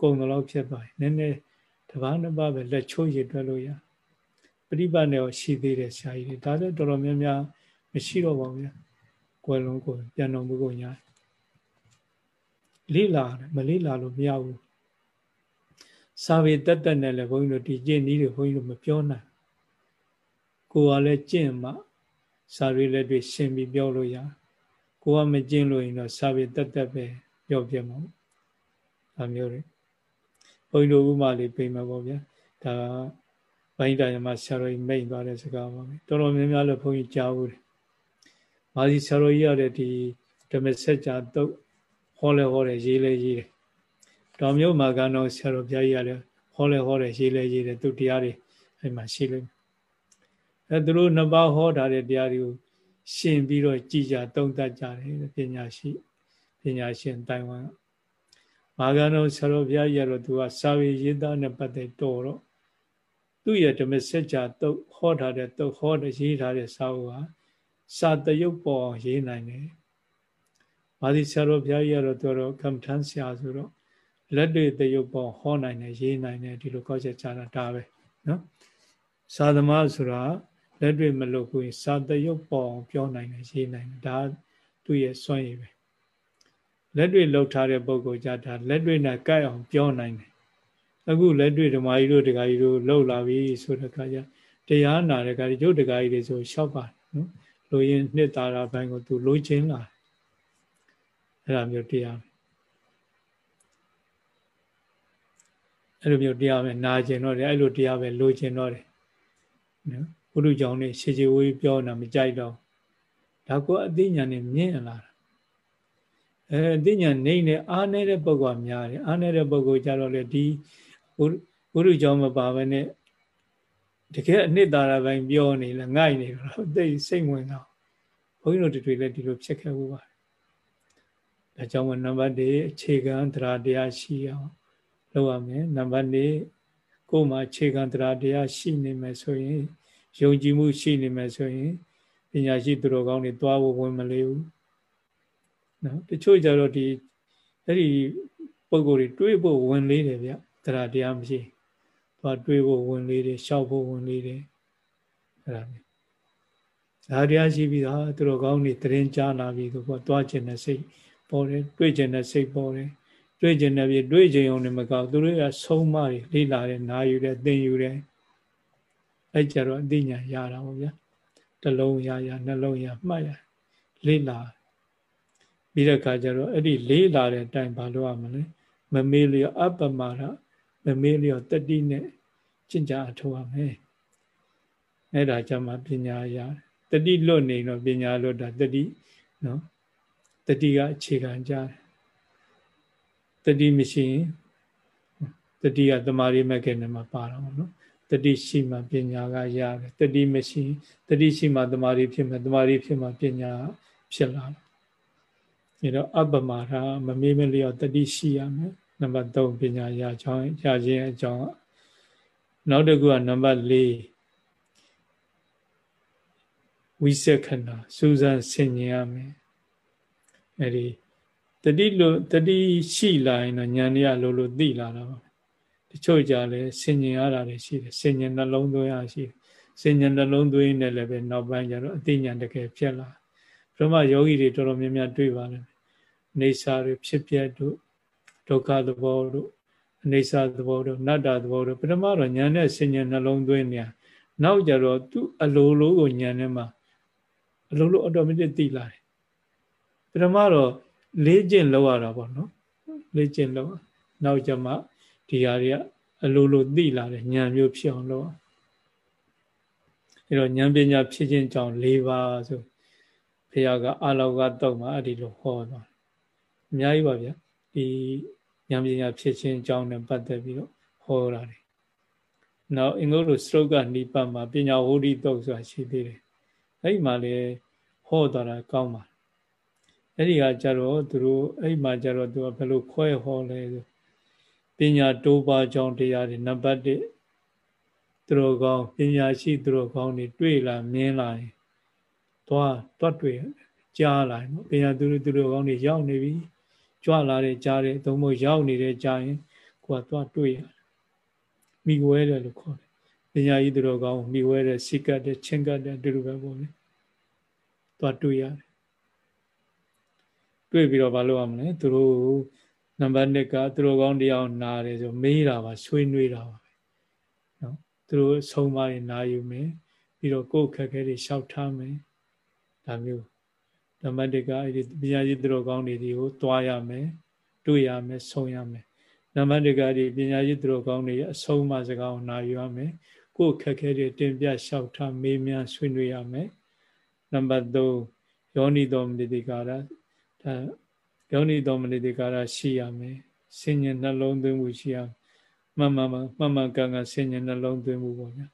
ကုံတော့ဖြစ်သွားတယ်နည်းနည်းတပားနှစ်ပါးပဲလက်ချိုးရည်တွက်လို့ရပြိပတ်နဲ့ရှိသေးတယ်ဆရာကြီးတွေဒါလည်းတော်တော်များများမရှိတော့ပါဘူးဗျာကွယ်လုံးကိုပြန်တော်မူကုန်ညာ လေးလာမလေးလာလို့မရဘူးစာပေတက်တက်နဲ့လည်းဘုန်းကြီးတို့ဒီကျင့်နည်းတွေဘုန်းကြီးတို့မပြောနိုင်ကိုယ်ကလည်းကျင့်မှစာပေလက်တွေရှင်းပြီးပြောလို့ရကိုကမကျင့်လို့ရင်တော့စာပေတက်တက်ပဲပြောပြမှာဒါမျိုးတွေဘုန်းကြီးတို့ဥမာလေးပြင်မှာပေါ့ဗျာဒါဘိုင်းတရားမှာဆရာတော်ကြီးမိတ်သွားတဲ့စကားပါပဲတော်တော်များများလည်းဘုန်းကြီးကြားဘူးတယ်မာစီဆရာတော်ကြီးရတဲ့ဒီဓမ္မစကြာတုတ် ဟောလဲဟောတယ်ရေးလဲရေးတယ်တော်မျိုးမာကန်တော်ဆရာတော်ဘုရားကြီးရတယ်ဟောလဲဟောတယ်ရေးလဲရေးတယ်သူတရားတွေအဲ့မှာရှိလိမ့်မယ်အဲသူတို့နှစ်ပါးဟောထားတဲ့တရားတွေကိုရှင်းပြီးတော့ကြည်ကြသုံးသပ်ကြတယ်ပညာရှိပညာရှင်တိုင်ဝမ်မာကန်တော်ဆရာတော်ဘုရားကြီးကတော့သူကစာဝေရေးသားနဲ့ပတ်သက်တော်တော့သူ့ရဲ့ဓမ္မစကြာတုတ်ဟောထားတဲ့တုတ်ဟောတဲ့ရေးထားတဲ့စာအုပ်ဟာစာတရုပ်ပေါ်ရေးနိုင်တယ်။ မာသီဆရာတော်ဘုရားကြီးကတော့သူတော့ကမ္မထမ်းဆရာဆိုတော့လက်တွေတရုပ်ပေါ်ဟောနိုင်တယ်ရေးနိုင်တယ်ဒီလိုကောက်ချက်ချတာဒါပဲနော်။စာသမားဆိုတာလက်တွေမလုပ်ဘူးစာတရုပ်ပေါ်ပြောနိုင်တယ်ရေးနိုင်တယ်ဒါသူ့ရဲ့စွမ်းရည်ပဲ။လက်တွေလှုပ်ထားတဲ့ပုံကိုကြတာလက်တွေနဲ့ကိုက်အောင်ပြောနိုင်တယ်။အခုလက်တွေဓမ္မကြီးတို့ဒကာကြီးတို့လှုပ်လာပြီဆိုတဲ့အခါကျတရားနာတဲ့အခါကျုပ်ဒကာကြီးတွေဆိုလျှောက်ပါနော်။လိုရင်နှစ်သာရဘိုင်းကိုသူလိုချင်လာ အဲ့လိုမျိုးတရားအဲ့လိုမျိုးတရားပဲနာကျင်တော့တယ်အဲ့လိုတရားပဲလိုချင်တော့တယ်နော်ဘုရုကြောင့်နေရှေရှေဝေးပြောတာမကြိုက်တော့ဒါကိုအသိဉာဏ်နဲ့မြင်လာတာအဲအသိဉာဏ်နေနေအားနေတဲ့ပုဂ္ဂိုလ်များတယ်အားနေတဲ့ပုဂ္ဂိုလ်ကြတော့လေဒီဘုရုကြောင့်မပါဘဲနဲ့တကယ်အနှစ်သာရပိုင်းပြောနေလဲငိုက်နေတော့သိစိတ်ဝင်တော့ဘုန်းကြီးတို့တွေလည်းဒီလိုဖြစ်ခဲ့ဘူးပါ ဒါကြောင့်နံပါတ်1အခြေခံတရားတရားရှိအောင်လုပ်ရမယ်နံပါတ်2ကိုယ်မှာအခြေခံတရားတရားရှိနေမယ်ဆိုရင်ယုံကြည်မှုရှိနေမယ်ဆိုရင်ပညာရှိသူတော်ကောင်းတွေတွားဖို့ဝင်မလေးဘူးနော်တချို့ကြတော့ဒီအဲ့ဒီပုံကိုယ်တွေတွေးဖို့ဝင်လေးတယ်ဗျတရားတရားမရှိသွားတွေးဖို့ဝင်လေးတယ်ရှောက်ဖို့ဝင်လေးတယ်အဲ့ဒါမျိုးဒါတရားရှိပြီးတော့သူတို့ကောင်းနေတရင်ကြားလာပြီးသူကသွားခြင်းနဲ့စိတ် ပေါ်တယ်တွေးခြင်းနဲ့စိတ်ပေါ်တယ်တွေးခြင်းနဲ့ပြီးတွေးခြင်းုံနဲ့မကောက်သူတို့ကဆုံးမတွေလေးလာတယ်နာယူတယ်သင်ယူတယ်အဲ့ကြတော့အသိဉာဏ်ရတာပေါ့ဗျာတလုံးရရနှလုံးရမှတ်ရလေးလာပြီးတဲ့အခါကျတော့အဲ့ဒီလေးလာတဲ့အတိုင်းဘာလို့ရမလဲမမေးလျောအပ္ပမာရမမေးလျောတတိနဲ့ကျင့်ကြအထောက်ရမယ်အဲ့ဒါကြမှာပညာရတယ်တတိလွတ်နေတော့ပညာလွတ်တာတတိနော် တတိကအခြေခံကြတယ်တတိမရှိရင်တတိကတမာရီမက်ခင်နဲ့မှာပါတော့နော်တတိရှိမှပညာကရတယ်တတိမရှိတတိရှိမှတမာရီဖြစ်မှတမာရီဖြစ်မှပညာဖြစ်လာတယ်ဒါတော့အပ္ပမာဒမမေးမလျော့တတိရှိရမယ်နံပါတ်3ပညာရချောင်းရခြင်းအကြောင်းနောက်တစ်ခုကနံပါတ်4ဝိသက္ခဏစူးစမ်းဆင်ញင်ရမယ် အဲဒီတတိလို့တတိရှိလာရင်တော့ဉာဏ်ရလို့လို့သိလာတာပါတချို့ကြလဲဆင်ញင်ရတာတွေရှိတယ်ဆင်ញင်နှလုံးသွင်းရရှိတယ်ဆင်ញင်နှလုံးသွင်းနေလည်းပဲနောက်ပိုင်းကျတော့အသိဉာဏ်တကယ်ဖြစ်လာဘုရားယောဂီတွေတော်တော်များများတွေ့ပါလိမ့်မယ်နေစာတွေဖြစ်ပြတို့ဒုက္ခသဘောတို့အနေစာသဘောတို့နတ္တသဘောတို့ပထမတော့ဉာဏ်နဲ့ဆင်ញင်နှလုံးသွင်းနေနောက်ကြတော့သူ့အလိုလိုကိုဉာဏ်နဲ့မှအလိုလို automatic သိလာတယ် ပထမတော့လေးကျင့်လောက်ရတာပေါ့နော်လေးကျင့်လောက်နောက်ကြမှဒီဟာတွေကအလိုလိုသိလာတယ်ဉာဏ်မျိုးဖြစ်အောင်လုပ်အဲ့တော့ဉာဏ်ပညာဖြစ်ခြင်းကြောင့်၄ပါးဆိုဘုရားကအာလောကတော့မှအဲ့ဒီလိုဟောသွားအများကြီးပါဗျာဒီဉာဏ်ပညာဖြစ်ခြင်းအကြောင်းနဲ့ပတ်သက်ပြီးတော့ဟောတာတယ်နောက်အင်္ဂုတ္တစရုပ်ကနိပတ်မှာပညာဝိဓိတုတ်ဆိုတာရှိသေးတယ်အဲ့ဒီမှာလေဟောသွားတာကောင်းပါ အဲ့ဒီကကြတော့သူတို့အဲ့ဒီမှာကြတော့သူကဘယ်လိုခွဲဟောလဲဆိုပညာတိုးပါကြောင်းတရားတွေနံပါတ်1သူတို့ကောင်းပညာရှိသူတို့ကောင်းတွေတွေ့လာမြင်လာရင်သွားတွတ်တွေ့ကြားလာနော်ပညာသူတို့သူတို့ကောင်းတွေရောက်နေပြီကြွလာတဲ့ကြားတဲ့သုံးဖို့ရောက်နေတဲ့ကြားရင်ကိုကသွားတွေ့ရတယ်မိဝဲတယ်လို့ခေါ်တယ်ပညာကြီးသူတို့ကောင်းမိဝဲတဲ့စိတ်ကတဲ့ချင်းကတဲ့တူတူပဲပေါ့လေသွားတွေ့ရတယ် တွေ့ပြီးတော့မလုပ်ရမလဲသူတို့နံပါတ်1ကသူတို့ကောင်းတရားနာတယ်ဆိုမေးတာပါဆွေးနွေးတာပါပဲနော်သူတို့ဆုံးမရင်နာယူမယ်ပြီးတော့ကိုယ်ခက်ခဲတွေရှောက်ထားမယ်ဒါမျိုးနံပါတ်1ကအဲ့ဒီပညာရှိသူတို့ကောင်းတွေဒီကိုတွားရမယ်တွေ့ရမယ်ဆုံးရမယ်နံပါတ်1ကဒီပညာရှိသူတို့ကောင်းတွေအဆုံးမစကားကိုနာယူရမယ်ကိုယ်ခက်ခဲတွေတင်ပြလျှောက်ထားမေးမြန်းဆွေးနွေးရမယ်နံပါတ်3ယောနိတော်မတိကာရ ဒါယောနိတော်မနိတိကာရရှိရမယ်ဆင်ញံနှလုံးသွင်းမှုရှိရမှန်မှန်မှန်မှန်ကန်ကန်ဆင်ញံနှလုံးသွင်းမှုပေါ့ဗျာ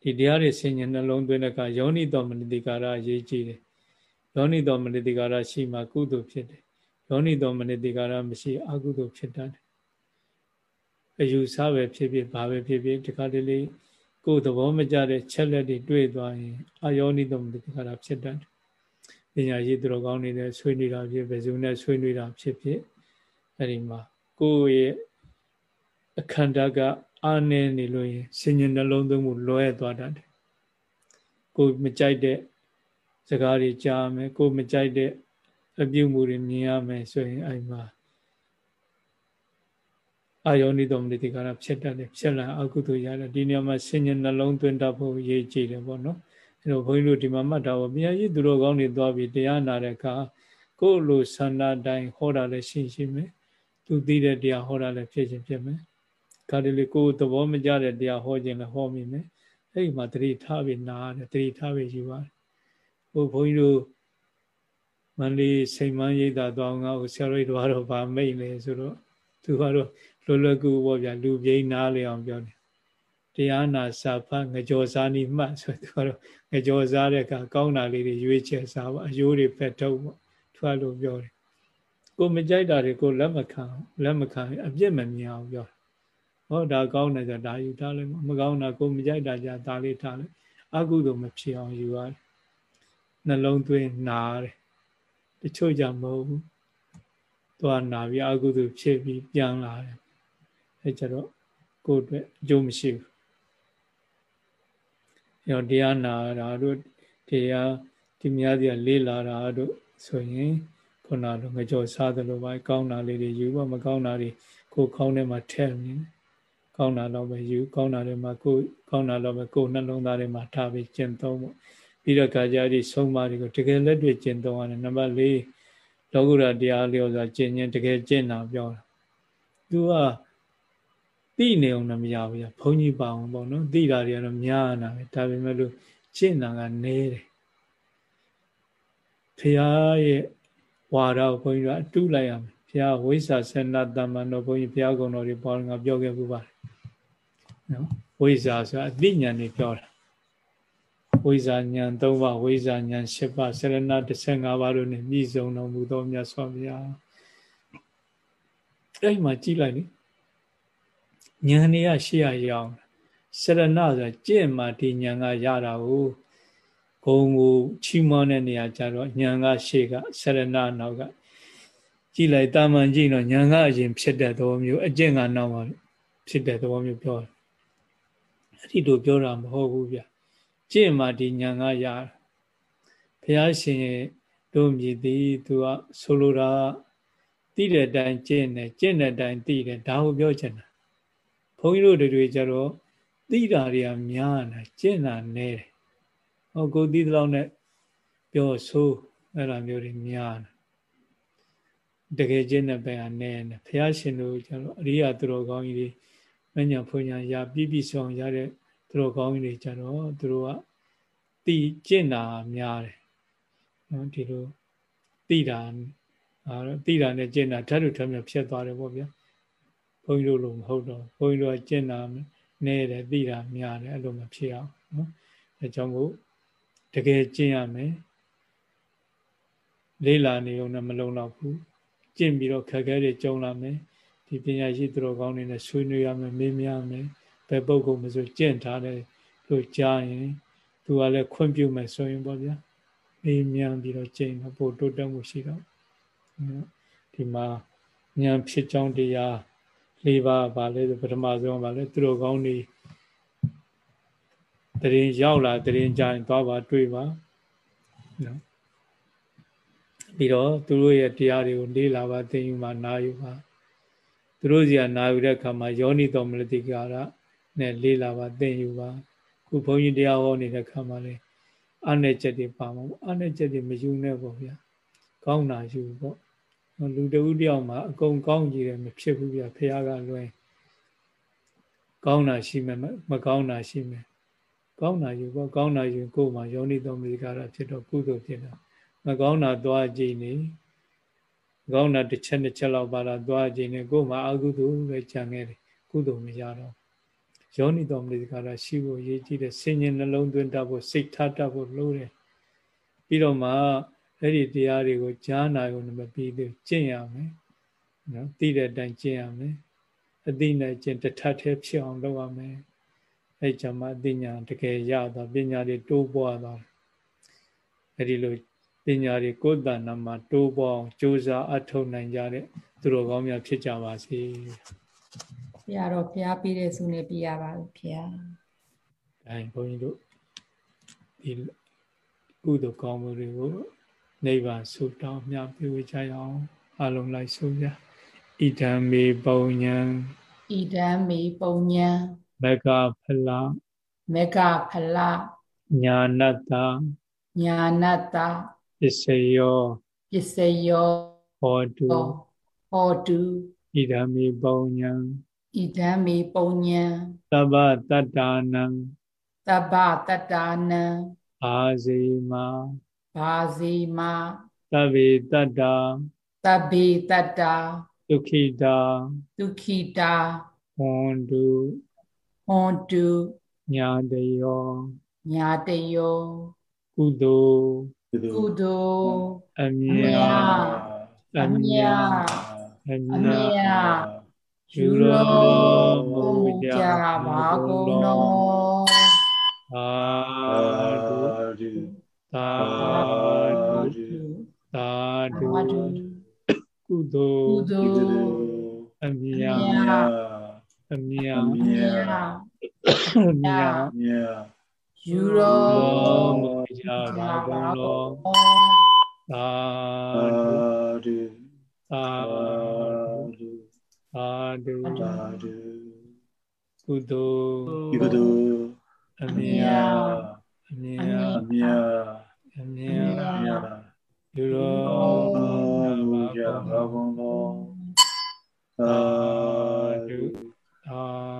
ဒီတရားတွေဆင်ញံနှလုံးသွင်းတဲ့အခါယောနိတော်မနိတိကာရအရေးကြီးတယ်ယောနိတော်မနိတိကာရရှိမှကုသိုလ်ဖြစ်တယ်ယောနိတော်မနိတိကာရမရှိအကုသိုလ်ဖြစ်တတ်တယ်အယူဆပဲဖြစ်ဖြစ်ဘာပဲဖြစ်ဖြစ်ဒီခါတလေကိုယ်သဘောမကျတဲ့ချက်လက်တွေတွေ့သွားရင်အာယောနိတော်မနိတိကာရဖြစ်တတ်တယ် ပညာရေးသူတော်ကောင်းနေတဲ့ဆွေးနွေးတာဖြစ်ဘယ်သူနဲ့ဆွေးနွေးတာဖြစ်ဖြစ်အဲ့ဒီမှာကိုယ့်ရဲ့အခန္ဓာကအာနေနေလို့ရင်စဉ္ညနှလုံးသွင်းမှုလွဲသွားတတ်တယ်ကိုယ်မကြိုက်တဲ့စကားတွေကြားမယ်ကိုယ်မကြိုက်တဲ့အပြုမှုတွေမြင်ရမယ်ဆိုရင်အဲ့မှာအာယောနိတော်မတိကာရဖြစ်တတ်တယ်ဖြစ်လာအကုသိုလ်ရတယ်ဒီနေရာမှာစဉ္ညနှလုံးသွင်းတတ်ဖို့ရည်ကြည်တယ်ပေါ့နော် အဲတော့ဘုန်းကြီးတို့ဒီမှာမှတ်တာပေါ့ဘုရားကြီးသူတော်ကောင်းတွေသွားပြီးတရားနာတဲ့အခါကိုယ်လိုဆန္ဒတိုင်းဟောတာလည်းရှိရှိမယ်သူသိတဲ့တရားဟောတာလည်းဖြစ်ချင်းဖြစ်မယ်ခါတလေကိုယ်သဘောမကျတဲ့တရားဟောခြင်းလည်းဟောမိမယ်အဲ့ဒီမှာတတိထားပြီးနာရတယ်တတိထားပြီးယူပါတယ်ဟိုဘုန်းကြီးတို့မန္လေးစိန်မန်းရိပ်သာသွားငါ့ကိုဆရာရိတ်တော်တော့ဗာမိတ်လေဆိုတော့သူကတော့လွယ်လွယ်ကူပေါ့ဗျာလူပြိန်းနားလေအောင်ပြောတယ် တရားနာစာဖတ်ငကြောစားနိမှတ်ဆိုသူကတော့ငကြောစားတဲ့အခါကောင်းတာလေးတွေရွေးချယ်စားပါအယိုးတွေဖက်ထုတ်ပေါ့သူကလို့ပြောတယ်ကိုမကြိုက်တာတွေကိုလက်မခံလက်မခံအပြစ်မမြင်အောင်ပြောဟောဒါကောင်းတယ်ဆိုဒါယူထားလိုက်မကောင်းတာကိုမကြိုက်တာကြဒါလေးထားလိုက်အကုသို့မဖြစ်အောင်ယူရတယ်နှလုံးသွင်းနာတယ်တချို့ကြမဟုတ်ဘူးသွားနာပြီးအကုသို့ဖြစ်ပြီးပြန်လာတယ်အဲကြတော့ကိုယ့်အတွက်အကျိုးမရှိဘူး ရောတရားနာတာတို့တရားဒီများစီလေးလာတာတို့ဆိုရင်ခုနလိုငကြောစားတယ်လို့ပဲကောင်းတာလေးတွေယူပါမကောင်းတာတွေကိုခေါင်းထဲမှာထည့်နေကောင်းတာတော့ပဲယူကောင်းတာတွေမှာကိုကောင်းတာတော့ပဲကိုနှလုံးသားတွေမှာထားပြီးကျင့်သုံးဖို့ပြီးတော့ကာကြဒီဆုံးမတွေကိုတကယ်လက်တွေ့ကျင့်သုံးရတယ်နံပါတ်၄လောကုတ္တရာတရားလျော်စွာကျင့်ရင်တကယ်ကျင့်တာပြောတာသူက သိသိနေအောင်တော့မရဘူးဗျဘုန်းကြီးပါအောင်ပေါ့နော်သိတာတွေကတော့များနာပဲဒါပေမဲ့လို့ရှင်းတာကနည်းတယ်ဖရာရဲ့ဝါဒကိုဘုန်းကြီးကအတူလိုက်ရမယ်ဘုရားဝိဇ္ဇာဆန္ဒတမ္မန်တော်ဘုန်းကြီးဘုရားကုံတော်တွေပေါ်ငါပြောခဲ့ပူပါတယ်နော်ဝိဇ္ဇာဆိုတာအသိဉာဏ်တွေပြောတာဝိဇ္ဇာဉာဏ်၃ပါးဝိဇ္ဇာဉာဏ်၈ပါးဆရဏ15ပါးတို့နဲ့ပြည့်စုံတော်မူသောမြတ်စွာဘုရားအဲ့မှာကြည့်လိုက်လေ ဉာဏ်တွေကရှေ့ရရအောင်ဆရဏဆိုတာကြင့်မှဒီဉာဏ်ကရတာကိုဂုံကိုချီးမွမ်းတဲ့နေရာကျတော့ဉာဏ်ကရှေ့ကဆရဏနောက်ကကြည့်လိုက်တာမှန်ကြည့်တော့ဉာဏ်ကအရင်ဖြစ်တဲ့သဘောမျိုးအကျင့်ကနောက်မှဖြစ်တဲ့သဘောမျိုးပြောတယ်အဲ့ဒီလိုပြောတာမဟုတ်ဘူးဗျကျင့်မှဒီဉာဏ်ကရဘုရားရှင်တို့မြည်သည်သူကဆိုလိုတာသိတဲ့အတိုင်းကျင့်တယ်ကျင့်တဲ့အတိုင်းသိတယ်ဒါကိုပြောချင်တာ ဘုန်းကြီးတို့တွေကြတော့သိတာတွေကများနေကျင့်တာနည်းတယ်ဟောကိုသိတဲ့လောက်နဲ့ပြောဆိုအဲ့လိုမျိုးတွေများတယ်တကယ်ကျင့်တဲ့ဘက်ကနည်းနေဘုရားရှင်တို့ကျတော့အရိယာသူတော်ကောင်းကြီးတွေမညာဖွညာရပြည့်ပြည့်စုံရတဲ့သူတော်ကောင်းကြီးတွေကြတော့သူတို့ကသိကျင့်တာများတယ်နော်ဒီလိုသိတာအဲသိတာနဲ့ကျင့်တာဓာတ်တို့ထမ်းမြဖြစ်သွားတယ်ပေါ့ဗျာဘု န်းကြီးတို့လိုမဟုတ်တော့ဘုန်းကြီးတို့ကကျင့်တာနဲတယ်သိတာများတယ်အဲ့လိုမဖြစ်အောင်နော်အဲကြောင့်ကိုတကယ်ကျင့်ရမယ်လေးလာနေုံနဲ့မလုံတော့ဘူးကျင့်ပြီးတော့ခက်ခဲတွေကြုံလာမယ်ဒီပညာရှိသူတော်ကောင်းတွေနဲ့ဆွေးနွေးရမယ်မေးမြန်းမယ်ဘယ်ပုဂ္ဂိုလ်မဆိုကျင့်ထားတယ်လို့ကြားရင်သူကလည်းခွင့်ပြုမယ်ဆိုရင်ပေါ့ဗျာမေးမြန်းပြီးတော့ကျင့်တော့ပို့တိုးတက်မှုရှိတော့ဒီမှာဉာဏ်ဖြစ်ကြောင်းတရား ၄ပါးပါလဲဆိုပထမဆုံးပါလဲသူတို့ကောင်းနေတရင်ရောက်လာတရင်ကြရင်သွားပါတွေ့ပါနော်ပြီးတော့သူတို့ရဲ့တရားတွေကိုလေ့လာပါသင်ယူပါနာယူပါသူတို့စီကနာယူတဲ့အခါမှာယောနိတော်မလတိကာရနဲ့လေ့လာပါသင်ယူပါခုဘုန်းကြီးတရားဟောနေတဲ့အခါမှာလေအနဲ့ချက်တွေပါမှာအနဲ့ချက်တွေမယူနဲ့ပေါ့ဗျာကောင်းတာယူပေါ့ လူတဦးတယောက်မှာအကုန်ကောင်းကြည့်တယ်မဖြစ်ဘူးဗျာဖះကလွယ်ကောင်းတာရှိမယ်မကောင်းတာရှိမယ်ကောင်းတာယူပေါ့ကောင်းတာယူကိုယ်မှာယောနိတော်မလတိကာရဖြစ်တော့ကုသိုလ်ဖြစ်တာမကောင်းတာသွားကြည့်နေကောင်းတာတစ်ချက်တစ်ချက်လောက်ပါလာသွားကြည့်နေကိုယ်မှာအကုသိုလ်ပဲကြံခဲ့တယ်ကုသိုလ်မရတော့ယောနိတော်မလေးကရာရှိဖို့ရေးကြည့်တဲ့စင်ញင်နှလုံးသွင်းတတ်ဖို့စိတ်ထားတတ်ဖို့လိုတယ်ပြီးတော့မှ အဲ့ဒီတရားတွေကိုကြားနာရုံနဲ့မပြီးသေးကျင့်ရမယ်နော်သိတဲ့အတိုင်းကျင့်ရမယ်အသိနဲ့ကျင့်တထထဲဖြစ်အောင်လုပ်ရမယ်အဲ့ကြမှာအသိဉာဏ်တကယ်ရသွားပညာတွေတိုးပွားသွားအဲ့ဒီလိုပညာတွေကိုယ်တဏ္ဍမှာတိုးပေါအောင်ကြိုးစားအထောက်နိုင်ကြတဲ့သူတော်ကောင်းများဖြစ်ကြပါစေ။ဘုရားတော်ဘုရားပေးတဲ့ဆုနဲ့ပြရပါဘူးဘုရား။အဲဘုန်းကြီးတို့ဒီကုသိုလ်ကောင်းမှုတွေကို နိဗ္ဗာန်ဆုတောင်းမြတ်ပြဝကြရအောင်အလုံးလိုက်ဆုကြ။ဣဒံမေပုံညာဣဒံမေပုံညာမကဖလမကဖလညာနတ္တညာနတ္တပစ္စယောပစ္စယောဟောတုဟောတုဣဒံမိပုံညာဣဒံမိပုံညာသဗ္ဗတတ္တာနံသဗ္ဗတတ္တာနံဘာဇေမာ ဘာဇေမာသဗ္ဗေတတ္တာသဗ္ဗေတတ္တာဒုခိတာဒုခိတာဟွန်တုဟွန်တုညာတယောညာတယောကုသိုလ်ကုသိုလ်အမြတ်အမြတ်အမြတ်ယူရောမူကြပါကုန်တော်သာဓု သာဓုသာဓုကုသိုလ်ကုသိုလ်အမြတ်အမြတ်အမြတ်အမြတ်ယူတော်မူကြပါကုန်တော်သာဓုသာဓုသာဓုသာဓုကုသိုလ်ကုသိုလ်အမြတ်အမြတ်အမြတ် အမြဲမြတ်လူတော်ဘုရားဘုံတော်သာဓုသာ